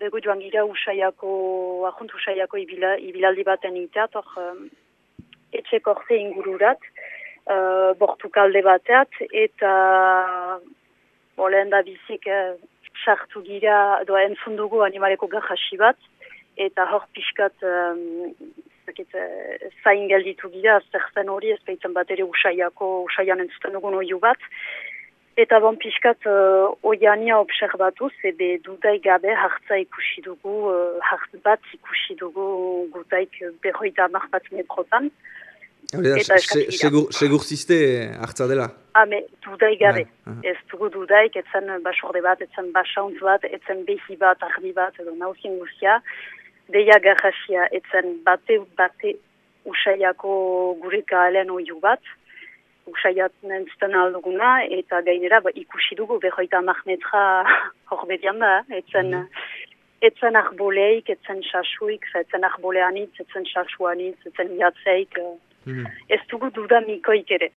Bego joan gira usaiako, ahunt usaiako ibila, ibilaldi baten iteat, hor um, etxeko orte ingururat, uh, bortu kalde bateat, eta bolen da bizik uh, sartu gira, doa entzun dugu animaleko gajasi bat, eta hor pixkat um, zakit, uh, zain gelditu gira, zertzen hori ez behitzen bat ere usaiako, usaian entzuten dugun oiu bat, Eta bon pixkat uh, oiania obserbatuz, ebe dudai gabe hartza ikusi dugu, uh, hart bat ikusi dugu gutaik berroita amak bat metrotan. Eta segur, segur ziste hartza dela? Hame, dudai gabe. Bai, ez dugu dudaik, etzen basorde bat, etzen basauntz bat, etzen behi bat, ardi bat, edo nauzien guztia. Deia garrasia, etzen bate, bate usaiako gureka alen oiu bat usaiatzen entzuten alduguna, eta gainera ba, ikusi dugu behoita mahmetra hor bedian da, etzen, mm. etzen arboleik, etzen sasuik, etzen arboleanitz, etzen sasuanitz, etzen jatzeik, mm. ez dugu duda mikoik ere.